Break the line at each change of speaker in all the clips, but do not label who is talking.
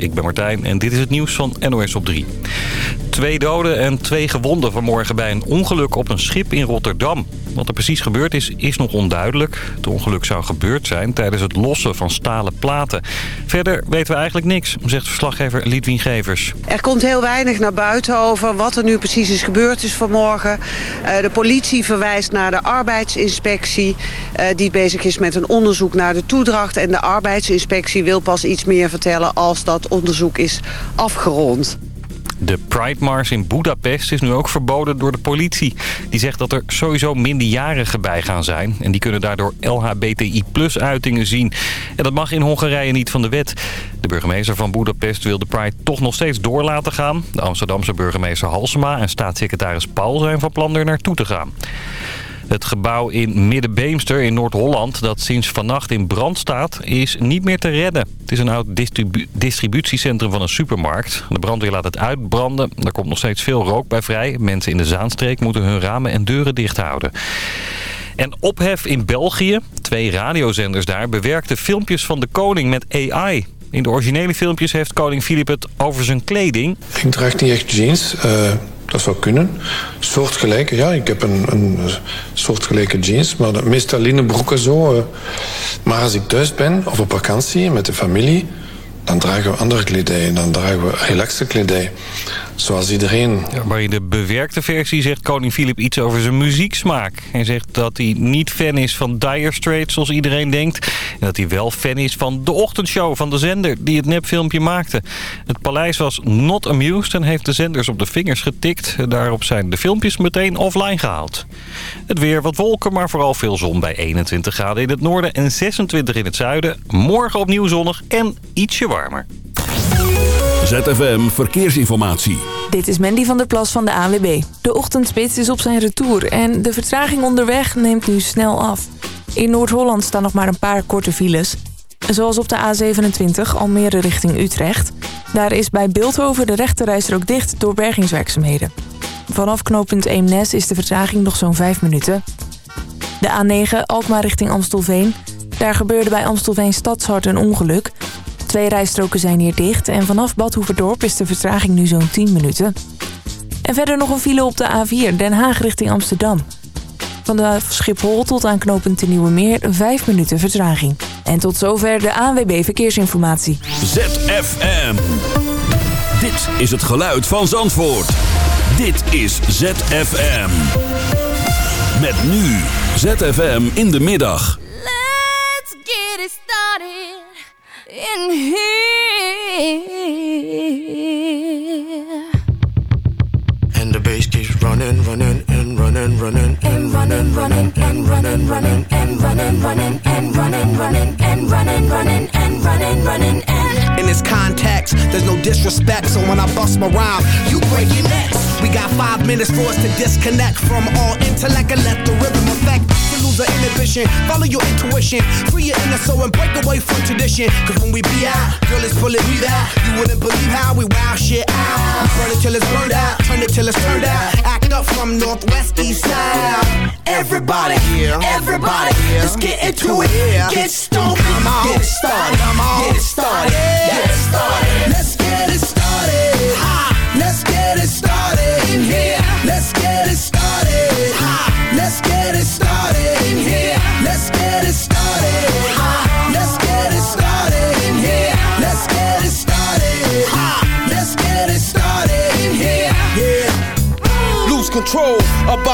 Ik ben Martijn en dit is het nieuws van NOS op 3. Twee doden en twee gewonden vanmorgen bij een ongeluk op een schip in Rotterdam. Wat er precies gebeurd is, is nog onduidelijk. Het ongeluk zou gebeurd zijn tijdens het lossen van stalen platen. Verder weten we eigenlijk niks, zegt verslaggever Lidwien Gevers.
Er komt heel weinig naar buiten over wat er nu precies is gebeurd is vanmorgen. Uh, de politie verwijst naar de arbeidsinspectie... Uh, die bezig is met een onderzoek naar de toedracht. En de arbeidsinspectie wil pas iets meer vertellen als dat onderzoek is afgerond.
De Pride Mars in Budapest is nu ook verboden door de politie. Die zegt dat er sowieso minderjarigen bij gaan zijn. En die kunnen daardoor LHBTI-plus-uitingen zien. En dat mag in Hongarije niet van de wet. De burgemeester van Budapest wil de Pride toch nog steeds door laten gaan. De Amsterdamse burgemeester Halsema en staatssecretaris Paul zijn van plan er naartoe te gaan. Het gebouw in Middenbeemster in Noord-Holland dat sinds vannacht in brand staat is niet meer te redden. Het is een oud distribu distributiecentrum van een supermarkt. De brandweer laat het uitbranden. Er komt nog steeds veel rook bij vrij. Mensen in de Zaanstreek moeten hun ramen en deuren dicht houden. En ophef in België. Twee radiozenders daar bewerkten filmpjes van de koning met AI. In de originele filmpjes heeft koning Filip het over zijn kleding.
Ik draag niet echt jeans. Uh, dat zou kunnen. Soortgelijke, ja. Ik heb een, een soortgelijke jeans. Maar meestal linnenbroeken zo. Uh, maar als ik thuis ben of op vakantie met de familie... dan dragen we andere kledij. Dan dragen we relaxte kledij. Zoals iedereen.
Maar in de bewerkte versie zegt koning Filip iets over zijn muzieksmaak. Hij zegt dat hij niet fan is van Dire Straits zoals iedereen denkt. En dat hij wel fan is van de ochtendshow van de zender die het nepfilmpje maakte. Het paleis was not amused en heeft de zenders op de vingers getikt. Daarop zijn de filmpjes meteen offline gehaald. Het weer wat wolken, maar vooral veel zon bij 21 graden in het noorden en 26 in het zuiden. Morgen opnieuw zonnig en ietsje warmer.
ZFM Verkeersinformatie.
Dit is Mandy van der Plas van de ANWB. De ochtendspits is op zijn retour en de vertraging onderweg neemt nu snel af. In Noord-Holland staan nog maar een paar korte files. Zoals op de A27 Almere richting Utrecht. Daar is bij Beeldhoven de rechterrijstrook dicht door bergingswerkzaamheden. Vanaf knooppunt Eemnes is de vertraging nog zo'n 5 minuten. De A9 Alkmaar richting Amstelveen. Daar gebeurde bij Amstelveen Stadshart een ongeluk. Twee rijstroken zijn hier dicht en vanaf Bad Hoeverdorp is de vertraging nu zo'n 10 minuten. En verder nog een file op de A4 Den Haag richting Amsterdam. Van de Schiphol tot aan knooppunt de Nieuwe Meer 5 minuten vertraging. En tot zover de ANWB Verkeersinformatie.
ZFM. Dit is het geluid van Zandvoort. Dit is ZFM. Met nu ZFM in de middag.
Let's get it started. In here.
And the bass keeps running, running, and running, running, and running, running, and running, running, and running, running, and running, running, and running, running, and running, running, and.
In this context, there's no disrespect, so when I bust my rhyme, you break your necks. We got five minutes for us to disconnect from all intellect and let the rhythm affect lose the inhibition. Follow your intuition. Free your inner soul and break away from tradition. Cause when we be out, girl, it's pulling me out. You wouldn't believe how we wow shit out. Burn it till it's burned out. Turn it till it's turned out. Act up from Northwest East Side. Everybody, yeah. everybody, yeah. let's get into it. Yeah. Get come on. Get it started. Get it started, get it started.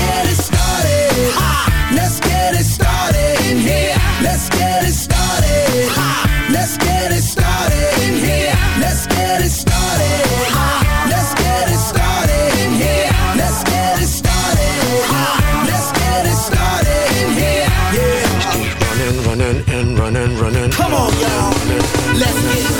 Let's get it started. Ha. Let's get it started in here. Let's get it started. Ha. Let's get it started in here. Let's get it started. Ha. Let's get it started in here. Let's get it started. Ha. Let's get it started in here. Yeah.
Running, running, and running, running.
Come on, y'all. Let's get it.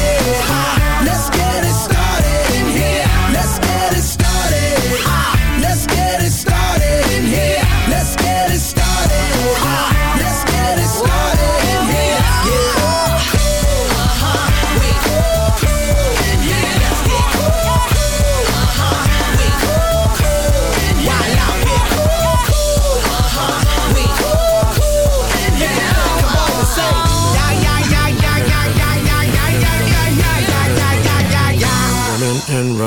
it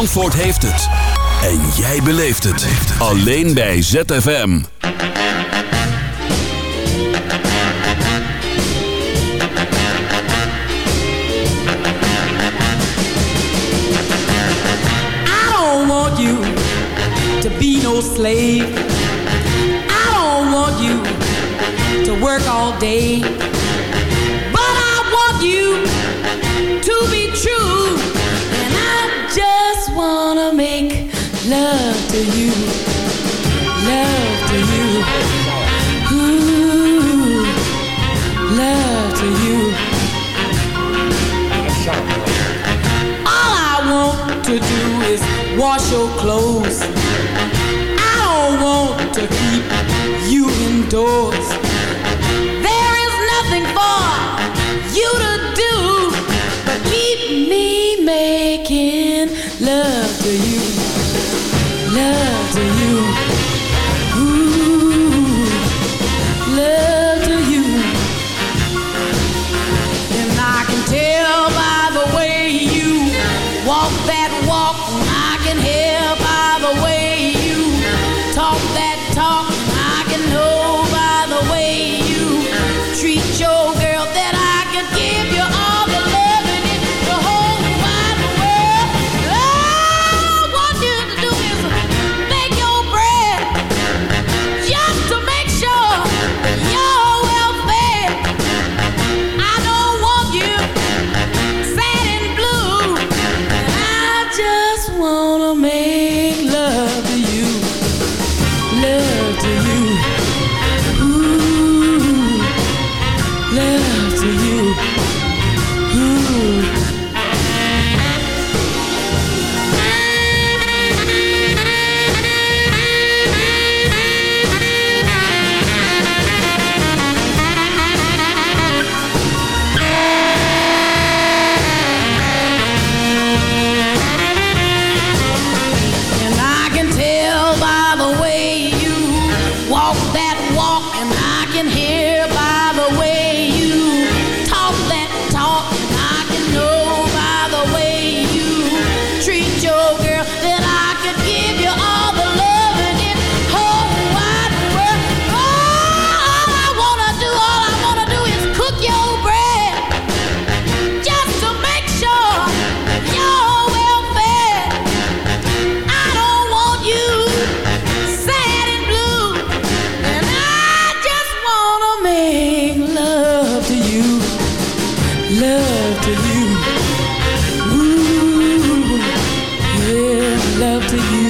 Zandvoort heeft het. En jij beleeft het. Alleen bij ZFM.
I don't want you to be no slave. I don't want you to work all day. to you.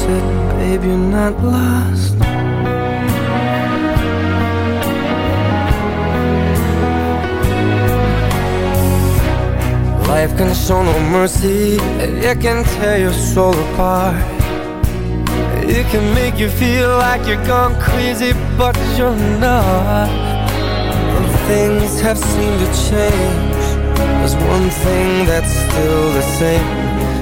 said, babe, you're not lost. Life can show no mercy, it can tear your soul apart. It can make you feel like you're gone crazy, but you're not. And things have seemed to change. There's one thing that's still the same.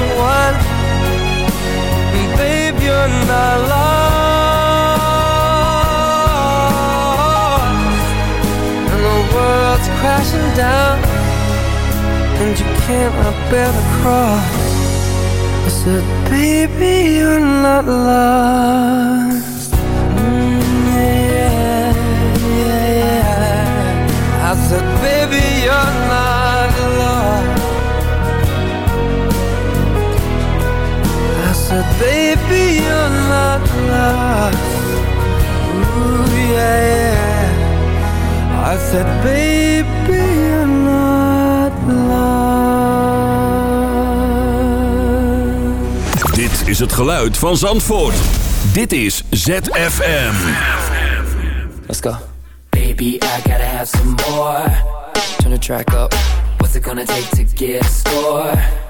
as one. Babe, you're not lost. And the world's crashing down, and you cannot bear the cross. I said, baby, you're not lost. Mm, yeah, yeah, yeah. I said, baby, you're not lost. Ooh, yeah, yeah. I said, baby, you're not lost.
Dit is het geluid van Zandvoort. Dit is ZFM.
Let's go.
Baby, I gotta have some more.
Turn the track up.
What's it gonna take to get a score?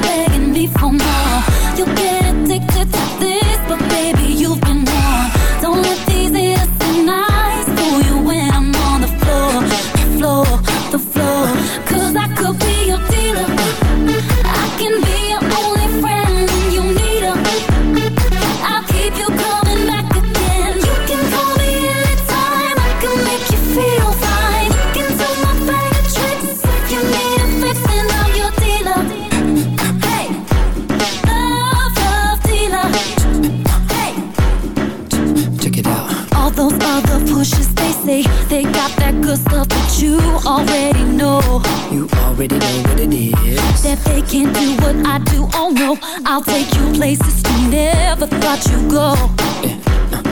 already know.
You already know what it is.
That they can't do what I do. Oh no, I'll take you places you never thought you'd go. Uh, uh,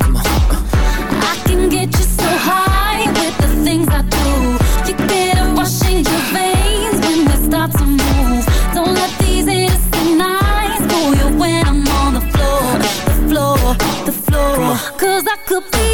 uh, I can get you so high with the things I do. You get a rush in your veins when we start to move. Don't let these innocent eyes fool you when I'm on the floor, the floor, the floor. Cause I could be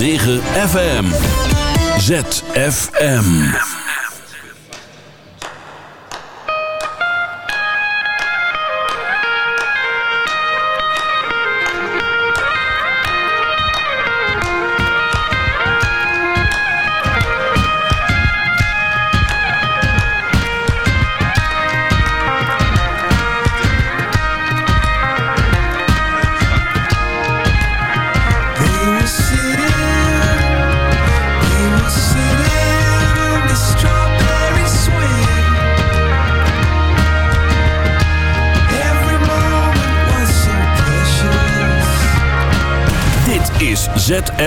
FM. ZFM.